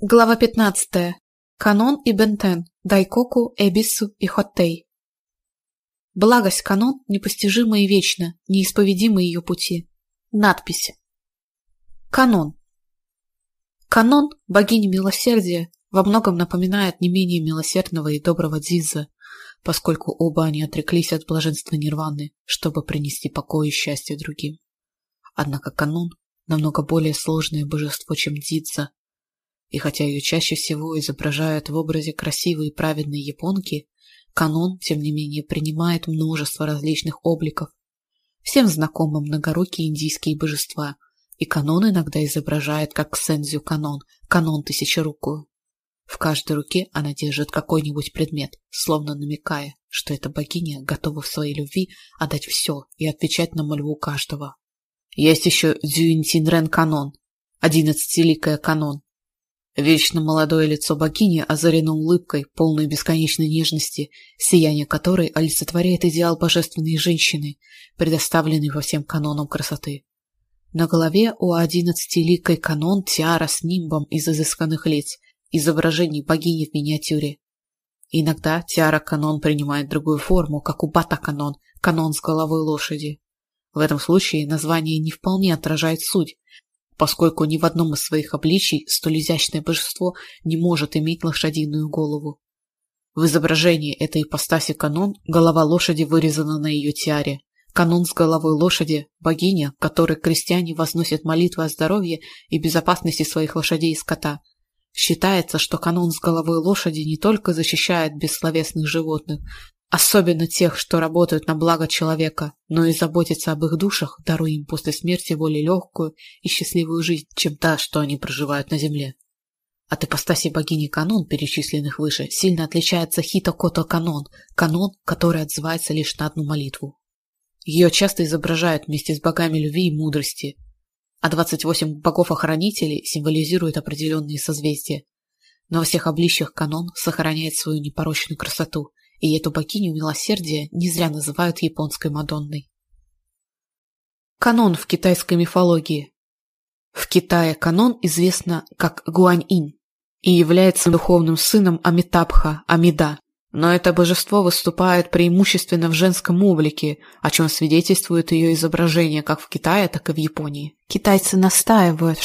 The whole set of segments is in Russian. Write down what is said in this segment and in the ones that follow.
Глава 15. Канон и Бентен. Дайкоку, Эбису и Хоттей. Благость канон непостижима и вечна, неисповедимы ее пути. Надписи. Канон. Канон, богиня милосердия, во многом напоминает не менее милосердного и доброго Дзиза, поскольку оба они отреклись от блаженства нирваны, чтобы принести покой и счастье другим. Однако канон намного более сложное божество, чем Дзидза, и хотя ее чаще всего изображают в образе красивой и праведной японки, канон, тем не менее, принимает множество различных обликов. Всем знакомы многорукие индийские божества, и канон иногда изображает как сензю канон, канон тысячерукую. В каждой руке она держит какой-нибудь предмет, словно намекая, что эта богиня готова в своей любви отдать все и отвечать на мольву каждого. Есть еще Дзюинтинрен канон, одиннадцатиликая канон, Вечно молодое лицо богини озарено улыбкой, полной бесконечной нежности, сияние которой олицетворяет идеал божественной женщины, предоставленный во всем канонам красоты. На голове у одиннадцатиликой канон тиара с нимбом из изысканных лиц, изображений богини в миниатюре. Иногда тиара-канон принимает другую форму, как у бата-канон, канон с головой лошади. В этом случае название не вполне отражает суть, поскольку ни в одном из своих обличий столь изящное божество не может иметь лошадиную голову. В изображении этой ипостаси канон голова лошади вырезана на ее тиаре. Канон с головой лошади – богиня, которой крестьяне возносят молитвы о здоровье и безопасности своих лошадей и скота. Считается, что канон с головой лошади не только защищает бессловесных животных, особенно тех, что работают на благо человека, но и заботятся об их душах, даруя им после смерти более легкую и счастливую жизнь, чем та, что они проживают на земле. От ипостаси богини канон, перечисленных выше, сильно отличается хитокото канон, канон, который отзывается лишь на одну молитву. Ее часто изображают вместе с богами любви и мудрости, а 28 богов-охранителей символизируют определенные созвездия. Но во всех обличьях канон сохраняет свою непорочную красоту – и эту богиню милосердия не зря называют японской Мадонной. Канон в китайской мифологии. В Китае канон известно как Гуань-инь и является духовным сыном Амитабха, Амида. Но это божество выступает преимущественно в женском облике, о чем свидетельствует ее изображение как в Китае, так и в Японии. Китайцы настаивают,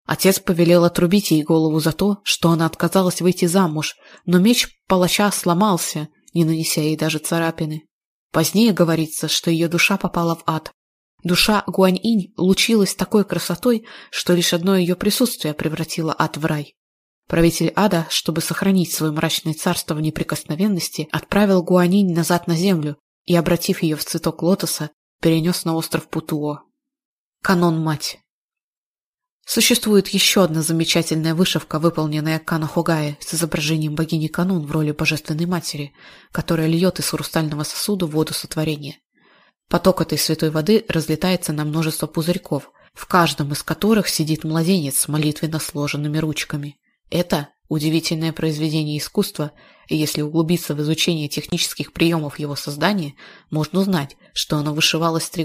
что Гуань-инь – божество китайское, и что она была когда-то дочерью царя из династии Чжоу. Отец повелел отрубить ей голову за то, что она отказалась выйти замуж, но меч палача сломался, не нанеся ей даже царапины. Позднее говорится, что ее душа попала в ад. Душа Гуань-инь лучилась такой красотой, что лишь одно ее присутствие превратило ад в рай. Правитель ада, чтобы сохранить свое мрачное царство в неприкосновенности, отправил Гуанинь назад на землю и, обратив ее в цветок лотоса, перенес на остров Путуо. Канон-мать Существует еще одна замечательная вышивка, выполненная Кана Хогае с изображением богини Канун в роли Божественной Матери, которая льет из хрустального сосуда воду сотворения. Поток этой святой воды разлетается на множество пузырьков, в каждом из которых сидит младенец с молитвенно сложенными ручками. Это удивительное произведение искусства, и если углубиться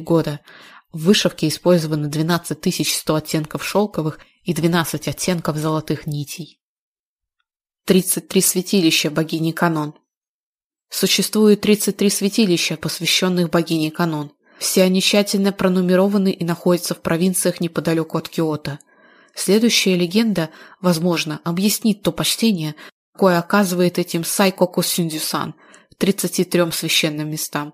в изучение технических приемов его создания, можно узнать, что оно вышивалось три года, в вышивке использовано 12 100 оттенков шелковых и 12 оттенков золотых нитей. 33 святилища богини Канон. Существует 33 святилища, посвященных богине Канон. Все они тщательно пронумерованы и находятся в провинциях неподалеку от Киото. Следующая легенда, возможно, объяснит то почтение, какое оказывает этим Сайкоку Сюндюсан 33 священным местам.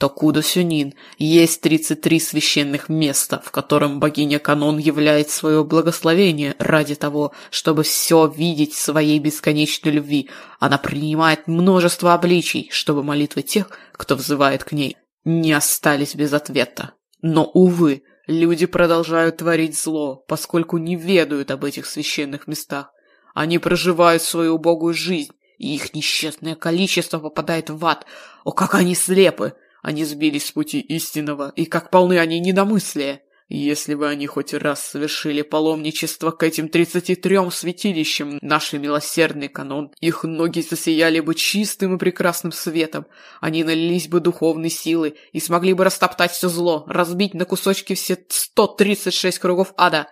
«Токуда Сюнин, есть 33 священных места, в котором богиня Канон являет свое благословение ради того, чтобы все видеть своей бесконечной любви. Она принимает множество обличий, чтобы молитвы тех, кто взывает к ней, не остались без ответа. Но, увы, люди продолжают творить зло, поскольку не ведают об этих священных местах. Они проживают свою убогую жизнь, и их несчастное количество попадает в ад. О, как они слепы!» Они сбились с пути истинного, и как полны они недомыслия. Если бы они хоть раз совершили паломничество к этим тридцати трем святилищам, наш милосердный канон, их ноги засияли бы чистым и прекрасным светом, они налились бы духовной силы и смогли бы растоптать все зло, разбить на кусочки все сто тридцать шесть кругов ада.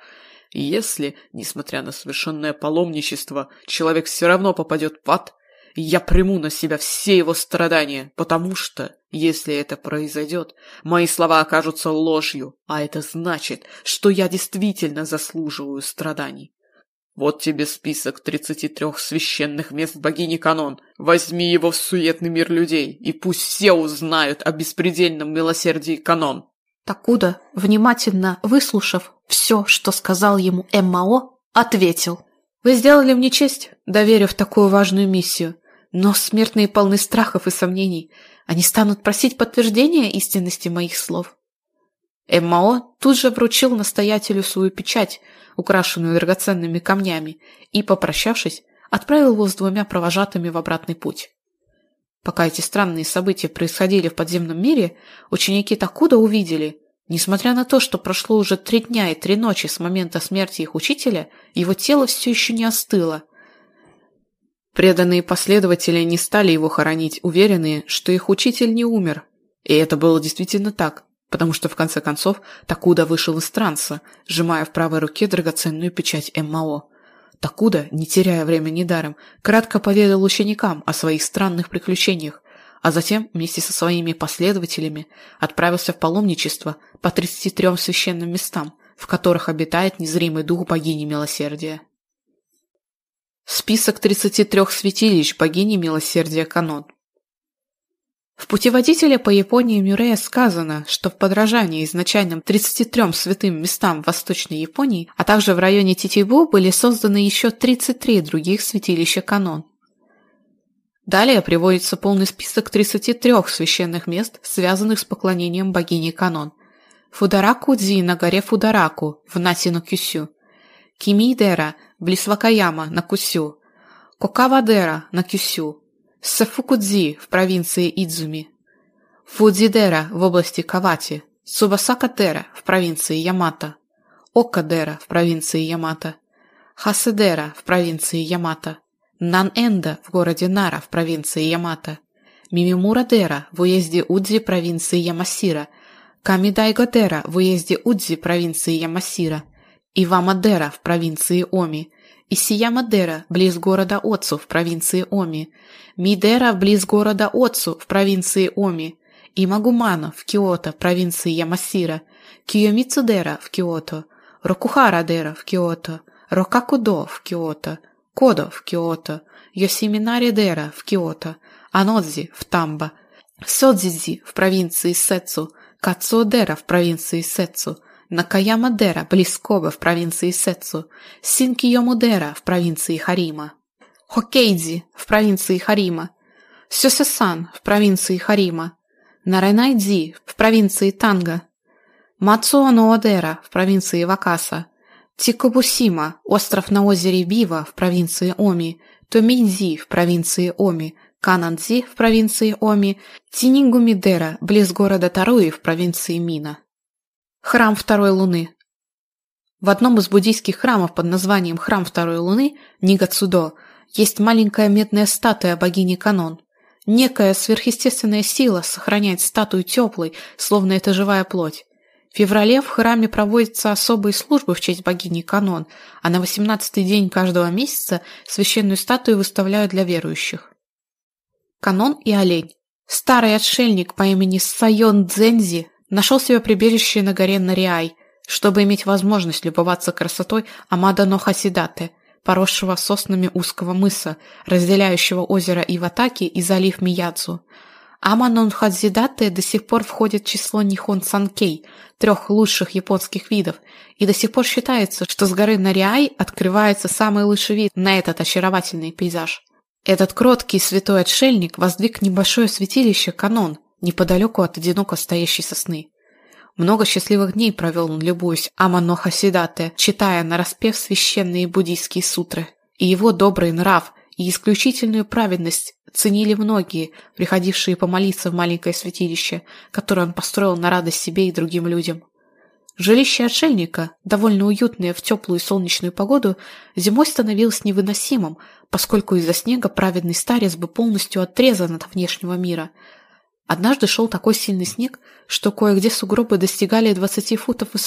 Если, несмотря на совершенное паломничество, человек все равно попадет в ад, я приму на себя все его страдания, потому что, если это произойдет, мои слова окажутся ложью, а это значит, что я действительно заслуживаю страданий. Вот тебе список 33 священных мест богини Канон. Возьми его в суетный мир людей, и пусть все узнают о беспредельном милосердии Канон. Такуда, внимательно выслушав все, что сказал ему Эммао, ответил. «Вы сделали мне честь, доверив такую важную миссию. Но смертные полны страхов и сомнений. Они станут просить подтверждения истинности моих слов. Эммао тут же вручил настоятелю свою печать, украшенную драгоценными камнями, и, попрощавшись, отправил его с двумя провожатыми в обратный путь. Пока эти странные события происходили в подземном мире, ученики Такуда увидели, несмотря на то, что прошло уже три дня и три ночи с момента смерти их учителя, его тело все еще не остыло, Преданные последователи не стали его хоронить, уверенные, что их учитель не умер. И это было действительно так, потому что в конце концов Такуда вышел из транса, сжимая в правой руке драгоценную печать МАО. Такуда, не теряя времени даром, кратко поведал ученикам о своих странных приключениях, а затем вместе со своими последователями отправился в паломничество по 33 священным местам, в которых обитает незримый дух богини милосердия. Список 33 святилищ богини милосердия Канон. В путеводителе по Японии Мюррея сказано, что в подражании изначальным 33 святым местам в Восточной Японии, а также в районе Титибу были созданы еще 33 других святилища Канон. Далее приводится полный список 33 священных мест, связанных с поклонением богини Канон. Фудараку-дзи на горе Фудараку в Насину-Кюсю, Кимидера в Лисвакаяма на Кусю, Кокавадера на Кюсю, Сафукудзи в провинции Идзуми, Фудзидера в области Кавати, Субасакатера в провинции Ямата, Окадера в провинции Ямата, Хасадера в провинции Ямата. Нан-Энда в городе Нара в провинции Ямато, Мимимурадера в уезде Удзи провинции Ямасира, Камидайгодера в уезде Удзи провинции Ямасира – Ива-Мадера в провинции Оми, Исия-Мадера близ города Отцу в провинции Оми, Мидера близ города Отцу в провинции Оми, Имагумана в Киото, провинции Ямасира, Киомицудера в Киото, Рокухара-дера в Киото, Рокакудо в Киото, Кодо в Киото, Йосиминари Дера в Киото, Анодзи в Тамба, Сёдзидзи в провинции Сетсу, Кацуо Дера в провинции Сетсу, Накаяма Дера Близкоба в провинции Сетсу, Синкиому Дера в провинции Харима, Хокейдзи в провинции Харима, Сёсесан в провинции Харима, Нарайнайдзи в провинции Танга, Мацуо Ноодера в провинции Вакаса, Тикобусима, остров на озере Бива в провинции Оми, Томидзи в провинции Оми, Канандзи в провинции Оми, Тинингумидера близ города Таруи в провинции Мина. Храм Второй Луны. В одном из буддийских храмов под названием Храм Второй Луны, Нигацудо, есть маленькая медная статуя богини Канон. Некая сверхъестественная сила сохраняет статую теплой, словно это живая плоть. В феврале в храме проводятся особые службы в честь богини Канон, а на 18-й день каждого месяца священную статую выставляют для верующих. Канон и олень. Старый отшельник по имени Сайон Дзензи Нашел себе прибежище на горе Нариай, чтобы иметь возможность любоваться красотой Амада Нохасидате, поросшего соснами узкого мыса, разделяющего озеро Иватаки и залив Миядзу. Аманон Хадзидате до сих пор входит в число Нихон Санкей, трех лучших японских видов, и до сих пор считается, что с горы Нариай открывается самый лучший вид на этот очаровательный пейзаж. Этот кроткий святой отшельник воздвиг небольшое святилище Канон, неподалеку от одиноко стоящей сосны. Много счастливых дней провел он, любуясь Аманоха Сидате, читая нараспев священные буддийские сутры. И его добрый нрав, и исключительную праведность ценили многие, приходившие помолиться в маленькое святилище, которое он построил на радость себе и другим людям. Жилище отшельника, довольно уютное в теплую и солнечную погоду, зимой становилось невыносимым, поскольку из-за снега праведный старец был полностью отрезан от внешнего мира. Однажды шел такой сильный снег, что кое-где сугробы достигали 20 футов в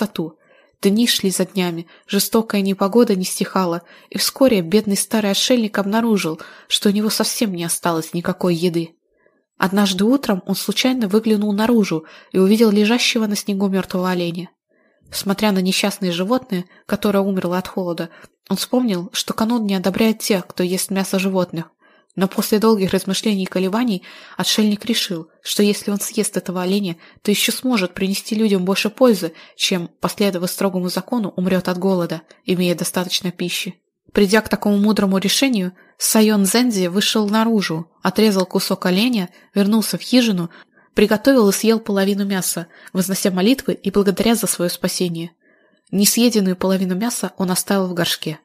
Дни шли за днями. Жестокая непогода не стихала, и вскоре бедный старый отшельник обнаружил, что у него совсем не осталось никакой еды. Однажды утром он случайно выглянул наружу и увидел лежащего на снегу мертвого оленя. Смотря на несчастное животное, которое умерло от холода, он вспомнил, что канон не одобряет тех, кто ест мясо животных, Но после долгих размышлений и колебаний отшельник решил, что если он съест этого оленя, то еще сможет принести людям больше пользы, чем, последовав строгому закону, умрет от голода, имея достаточно пищи. Придя к такому мудрому решению, Сайон Зензи вышел наружу, отрезал кусок оленя, вернулся в хижину, Приготовил и съел половину мяса, вознося молитвы и благодаря за свое спасение. Несъеденную половину мяса он оставил в горшке.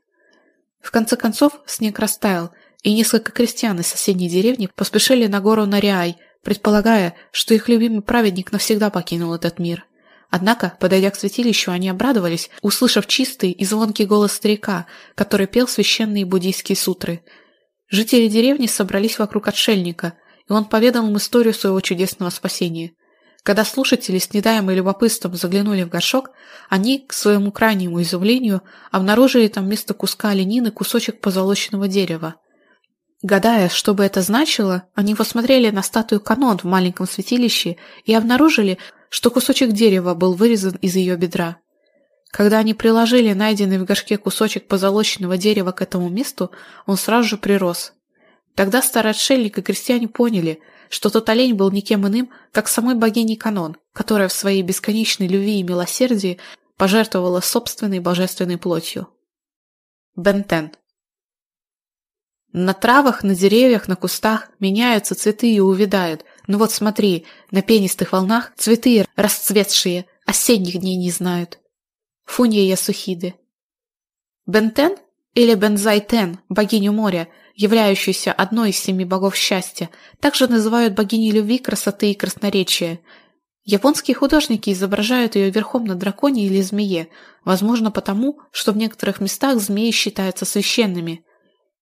В конце концов снег растаял, и несколько крестьян из соседней деревни поспешили на гору Наряй, предполагая, что их любимый праведник навсегда покинул этот мир. Однако, подойдя к святилищу, они обрадовались, услышав чистый и звонкий голос старика, который пел священные буддийские сутры. Жители деревни собрались вокруг отшельника, и он поведал им историю своего чудесного спасения. Когда слушатели с недаемым любопытством заглянули в горшок, они, к своему крайнему изумлению, обнаружили там вместо куска оленины кусочек позолоченного дерева – Гадая, что бы это значило, они посмотрели на статую Канон в маленьком святилище и обнаружили, что кусочек дерева был вырезан из ее бедра. Когда они приложили найденный в горшке кусочек позолоченного дерева к этому месту, он сразу же прирос. Тогда старый отшельник и крестьяне поняли, что тот олень был никем иным, как самой богиней Канон, которая в своей бесконечной любви и милосердии пожертвовала собственной божественной плотью. Бентен На травах, на деревьях, на кустах меняются цветы и увядают. Ну вот смотри, на пенистых волнах цветы расцветшие, осенних дней не знают. Фунья Ясухиды Бентен или Бензайтен, богиню моря – являющуюся одной из семи богов счастья, также называют богиней любви, красоты и красноречия. Японские художники изображают ее верхом на драконе или змее, возможно потому,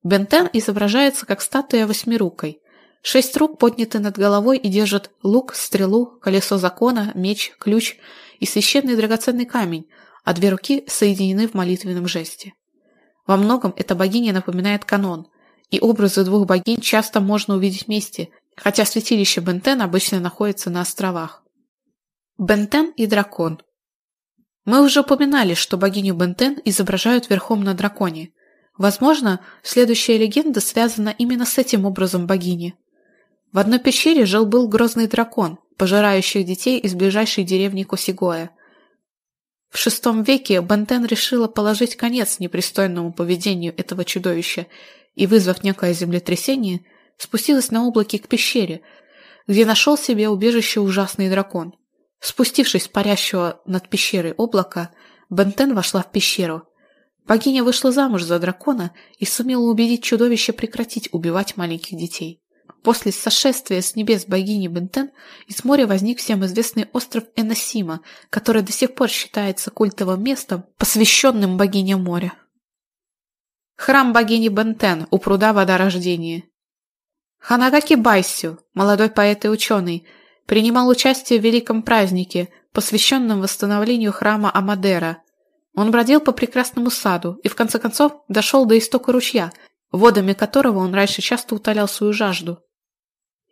что в некоторых местах змеи считаются священными. Бентен изображается как статуя восьмирукой. Шесть рук подняты над головой и держат лук, стрелу, колесо закона, меч, ключ и священный драгоценный камень, а две руки соединены в молитвенном жесте. Во многом эта богиня напоминает канон, и образы двух богинь часто можно увидеть вместе, хотя святилище Бентен обычно находится на островах. Бентен и дракон Мы уже упоминали, что богиню Бентен изображают верхом на драконе. Возможно, следующая легенда связана именно с этим образом богини. В одной пещере жил был грозный дракон, пожирающий детей из ближайшей деревни Косигоя. В VI веке Бентен решила положить конец непристойному поведению этого чудовища и, вызвав некое землетрясение, спустилась на облаке к пещере, где нашел себе убежище ужасный дракон. Спустившись с парящего над пещерой облака, Бентен вошла в пещеру – Богиня вышла замуж за дракона и сумела убедить чудовище прекратить убивать маленьких детей. После сошествия с небес богини Бентен из моря возник всем известный остров Эносима, который до сих пор считается культовым местом, посвященным богине моря. Храм богини Бентен у пруда водорождения. Ханагаки Байсю, молодой поэт и ученый, принимал участие в великом празднике, посвященном восстановлению храма Амадера. Он бродил по прекрасному саду и в конце концов дошел до истока ручья, водами которого он раньше часто утолял свою жажду.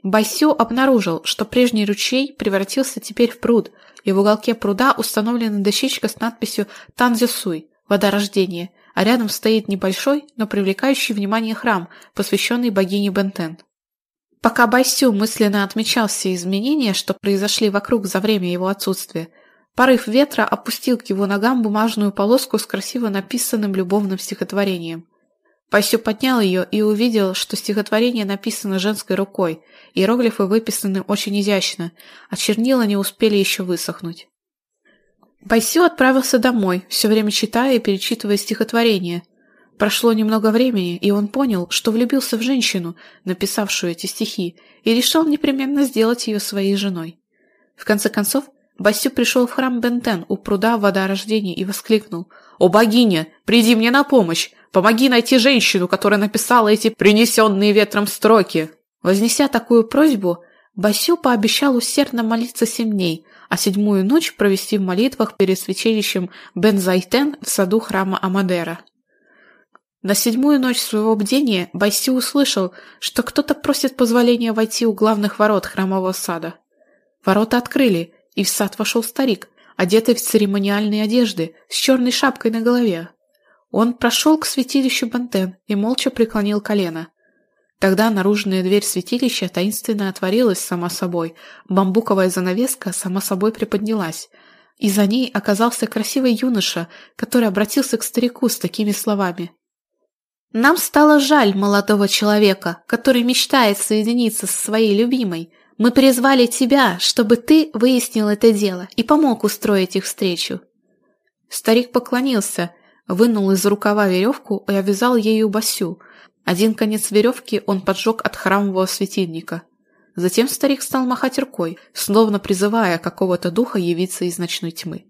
Байсю обнаружил, что прежний ручей превратился теперь в пруд, и в уголке пруда установлена дощечка с надписью «Танзюсуй» – «Водорождение», а рядом стоит небольшой, но привлекающий внимание храм, посвященный богине Бентен. Пока Байсю мысленно отмечал все изменения, что произошли вокруг за время его отсутствия, порыв ветра опустил к его ногам бумажную полоску с красиво написанным любовным стихотворением. Байсю поднял ее и увидел, что стихотворение написано женской рукой, иероглифы выписаны очень изящно, а чернила не успели еще высохнуть. Байсю отправился домой, все время читая и перечитывая стихотворение. Прошло немного времени, и он понял, что влюбился в женщину, написавшую эти стихи, и решил непременно сделать ее своей женой. В конце концов, Басю пришел в храм Бентен у пруда вода рождения и воскликнул «О богиня, приди мне на помощь! Помоги найти женщину, которая написала эти принесенные ветром строки!» Вознеся такую просьбу, Басю пообещал усердно молиться семь дней, а седьмую ночь провести в молитвах перед святилищем Бензайтен в саду храма Амадера. На седьмую ночь своего бдения Басю услышал, что кто-то просит позволения войти у главных ворот храмового сада. Ворота открыли, и в сад вошел старик, одетый в церемониальные одежды, с черной шапкой на голове. Он прошел к святилищу Бантен и молча преклонил колено. Тогда наружная дверь святилища таинственно отворилась сама собой, бамбуковая занавеска сама собой приподнялась, и за ней оказался красивый юноша, который обратился к старику с такими словами. «Нам стало жаль молодого человека, который мечтает соединиться со своей любимой, мы призвали тебя, чтобы ты выяснил это дело и помог устроить их встречу». Старик поклонился, вынул из рукава веревку и обвязал ею Басю. Один конец веревки он поджег от храмового светильника. Затем старик стал махать рукой, словно призывая какого-то духа явиться из ночной тьмы.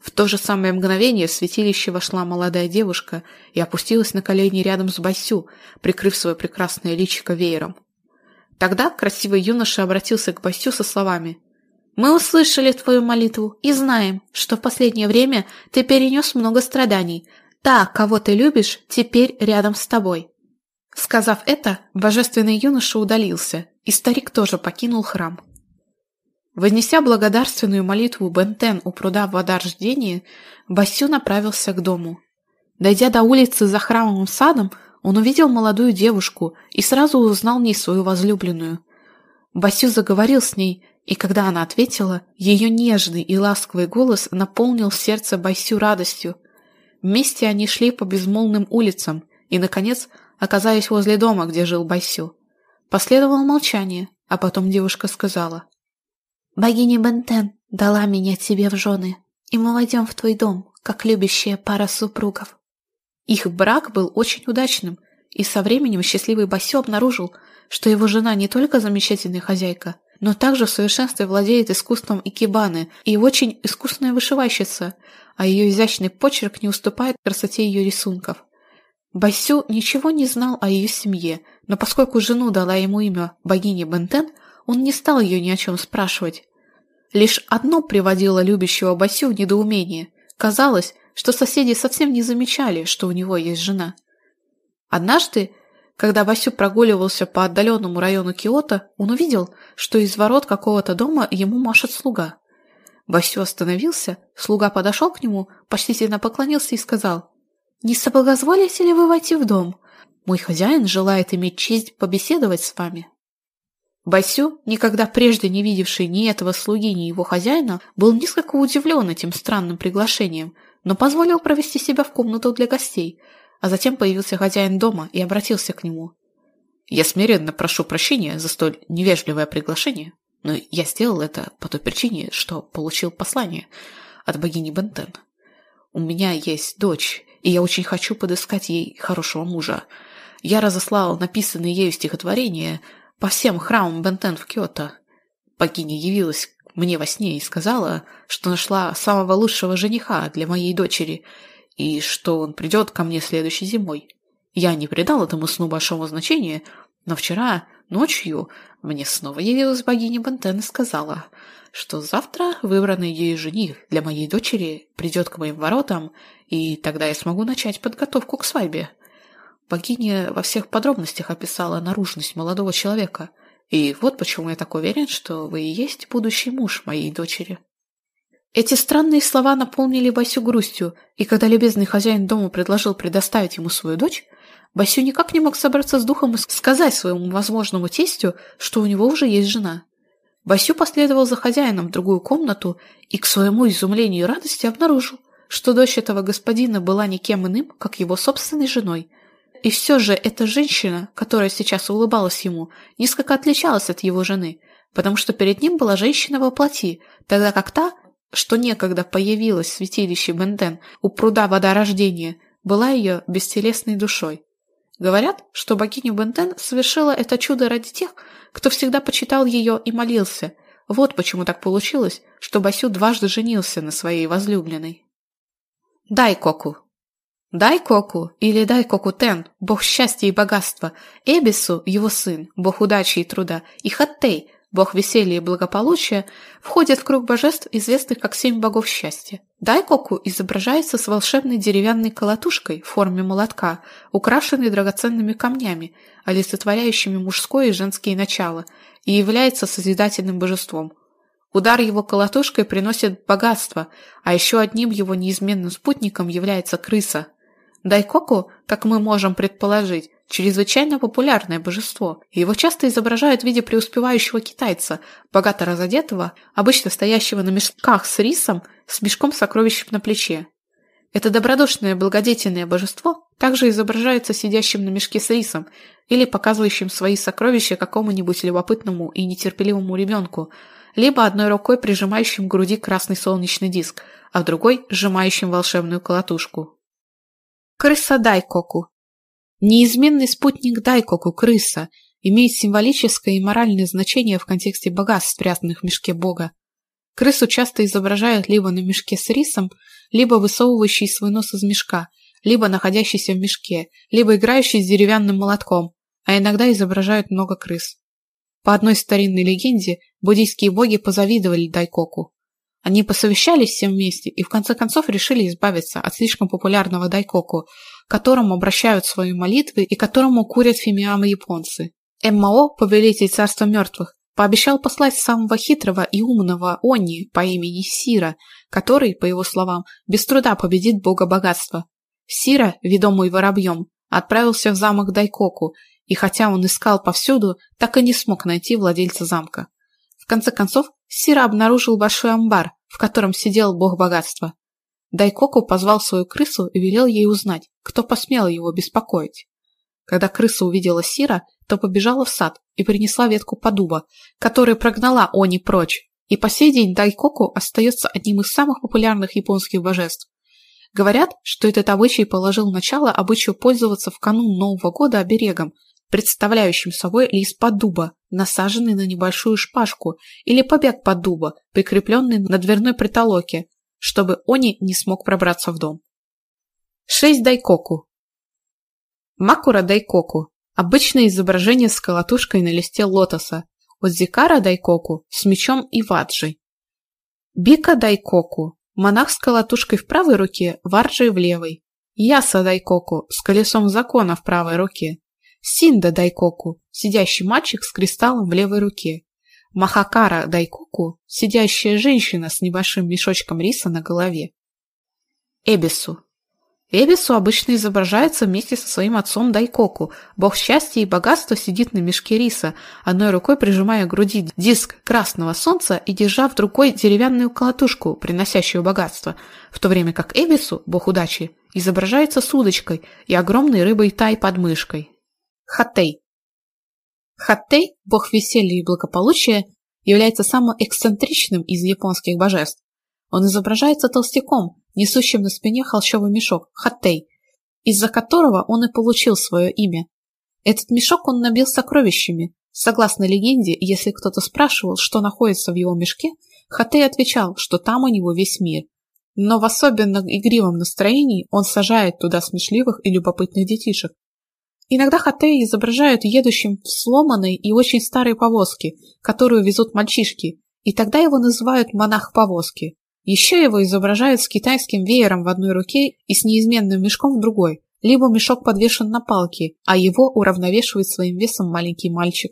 В то же самое мгновение в святилище вошла молодая девушка и опустилась на колени рядом с Басю, прикрыв свое прекрасное личико веером. Тогда красивый юноша обратился к Басю со словами «Мы услышали твою молитву и знаем, что в последнее время ты перенес много страданий. Та, кого ты любишь, теперь рядом с тобой». Сказав это, божественный юноша удалился, и старик тоже покинул храм. Вознеся благодарственную молитву Бентен у пруда вода рождения, Басю направился к дому. Дойдя до улицы за храмовым садом, он увидел молодую девушку и сразу узнал в ней свою возлюбленную. Басю заговорил с ней, и когда она ответила, ее нежный и ласковый голос наполнил сердце Басю радостью. Вместе они шли по безмолвным улицам и, наконец, оказались возле дома, где жил Басю. Последовало молчание, а потом девушка сказала. «Богиня Бентен дала меня тебе в жены, и мы войдем в твой дом, как любящая пара супругов». Их брак был очень удачным, и со временем счастливый басю обнаружил, что его жена не только замечательная хозяйка, но также в совершенстве владеет искусством икебаны и очень искусная вышивальщица, а ее изящный почерк не уступает красоте ее рисунков. Басю ничего не знал о ее семье, но поскольку жену дала ему имя богини Бентен, он не стал ее ни о чем спрашивать. Лишь одно приводило любящего Басю в недоумение. Казалось, что соседи совсем не замечали, что у него есть жена. Однажды, когда Басю прогуливался по отдаленному району Киото, он увидел, что из ворот какого-то дома ему машет слуга. Басю остановился, слуга подошел к нему, почтительно поклонился и сказал, «Не соблагозволите ли вы войти в дом? Мой хозяин желает иметь честь побеседовать с вами». Басю, никогда прежде не видевший ни этого слуги, Но позволил провести себя в комнату для гостей, а затем появился хозяин дома и обратился к нему. «Я смиренно прошу прощения за столь невежливое приглашение, но я сделал это по той причине, что получил послание от богини Бентен. У меня есть дочь, и я очень хочу подыскать ей хорошего мужа. Я разослал написанные ею стихотворения по всем храмам Бентен в Киото. Богиня явилась мне во сне и сказала, что нашла самого лучшего жениха для моей дочери, и что он придет ко мне следующей зимой. Я не придал этому сну большого значения, но вчера ночью мне снова явилась богиня Бентен и сказала, что завтра выбранный ею жених для моей дочери придет к моим воротам, и тогда я смогу начать подготовку к свадьбе. Богиня во всех подробностях описала наружность молодого человека – и вот почему я так уверен, что вы и есть будущий муж моей дочери. Эти странные слова наполнили Басю грустью, и когда любезный хозяин дома предложил предоставить ему свою дочь, Басю никак не мог собраться с духом и сказать своему возможному тестю, что у него уже есть жена. Басю последовал за хозяином в другую комнату и к своему изумлению и радости обнаружил, что дочь этого господина была никем иным, как его собственной женой – и все же эта женщина, которая сейчас улыбалась ему, несколько отличалась от его жены, потому что перед ним была женщина во плоти, тогда как та, что некогда появилась в святилище Бенден у пруда вода рождения, была ее бестелесной душой. Говорят, что богиня Бенден совершила это чудо ради тех, кто всегда почитал ее и молился. Вот почему так получилось, что Басю дважды женился на своей возлюбленной. «Дай, Коку!» Дай Коку или Дай Коку Тен, бог счастья и богатства, Эбису, его сын, бог удачи и труда, и Хаттей, бог веселья и благополучия, входят в круг божеств, известных как семь богов счастья. Дайкоку изображается с волшебной деревянной колотушкой в форме молотка, украшенной драгоценными камнями, олицетворяющими мужское и женское начало, и является созидательным божеством. Удар его колотушкой приносит богатство, а еще одним его неизменным спутником является крыса. Дайкоку, как мы можем предположить, чрезвычайно популярное божество. Его часто изображают в виде преуспевающего китайца, богато разодетого, обычно стоящего на мешках с рисом, с мешком сокровищ на плече. Это добродушное благодетельное божество также изображается сидящим на мешке с рисом или показывающим свои сокровища какому-нибудь любопытному и нетерпеливому ребенку, либо одной рукой прижимающим к груди красный солнечный диск, а другой – сжимающим волшебную колотушку. Крыса Дайкоку Неизменный спутник Дайкоку, крыса, имеет символическое и моральное значение в контексте богатств, спрятанных в мешке бога. Крысу часто изображают либо на мешке с рисом, либо высовывающий свой нос из мешка, либо находящийся в мешке, либо играющий с деревянным молотком, а иногда изображают много крыс. По одной старинной легенде, буддийские боги позавидовали Дайкоку. Они посовещались все вместе и в конце концов решили избавиться от слишком популярного дайкоку, которому обращают свои молитвы и которому курят фимиамы японцы. ММО, повелитель царства мертвых, пообещал послать самого хитрого и умного Они по имени Сира, который, по его словам, без труда победит бога богатства. Сира, ведомый воробьем, отправился в замок Дайкоку, и хотя он искал повсюду, так и не смог найти владельца замка. В конце концов, Сира обнаружил большой амбар, в котором сидел бог богатства. Дайкоку позвал свою крысу и велел ей узнать, кто посмел его беспокоить. Когда крыса увидела Сира, то побежала в сад и принесла ветку подуба, которая прогнала Они прочь. И по сей день дайкоку остается одним из самых популярных японских божеств. Говорят, что этот обычай положил начало обычаю пользоваться в канун Нового года оберегом, представляющим собой лист подуба, насаженный на небольшую шпажку или побег под дуба, прикрепленный на дверной притолоке, чтобы Они не смог пробраться в дом. 6 дайкоку. Макура дайкоку – обычное изображение с колотушкой на листе лотоса, Одзикара дайкоку – с мечом и ваджей. Бика дайкоку – монах с колотушкой в правой руке, варджей в левой. Яса дайкоку – с колесом закона в правой руке. Синда дайкоку сидящий мальчик с кристаллом в левой руке. Махакара Дайкуку, сидящая женщина с небольшим мешочком риса на голове. Эбису. Эбису обычно изображается вместе со своим отцом Дайкоку. Бог счастья и богатства сидит на мешке риса, одной рукой прижимая к груди диск красного солнца и держа в другой деревянную колотушку, приносящую богатство, в то время как Эбису, бог удачи, изображается с удочкой и огромной рыбой тай под мышкой. Хатей. Хаттей, бог веселья и благополучия, является самым эксцентричным из японских божеств. Он изображается толстяком, несущим на спине холщовый мешок, хаттей, из-за которого он и получил свое имя. Этот мешок он набил сокровищами. Согласно легенде, если кто-то спрашивал, что находится в его мешке, Хаттей отвечал, что там у него весь мир. Но в особенно игривом настроении он сажает туда смешливых и любопытных детишек, Иногда Хатей изображают едущим в сломанной и очень старой повозке, которую везут мальчишки, и тогда его называют монах повозки. Еще его изображают с китайским веером в одной руке и с неизменным мешком в другой, либо мешок подвешен на палке, а его уравновешивает своим весом маленький мальчик.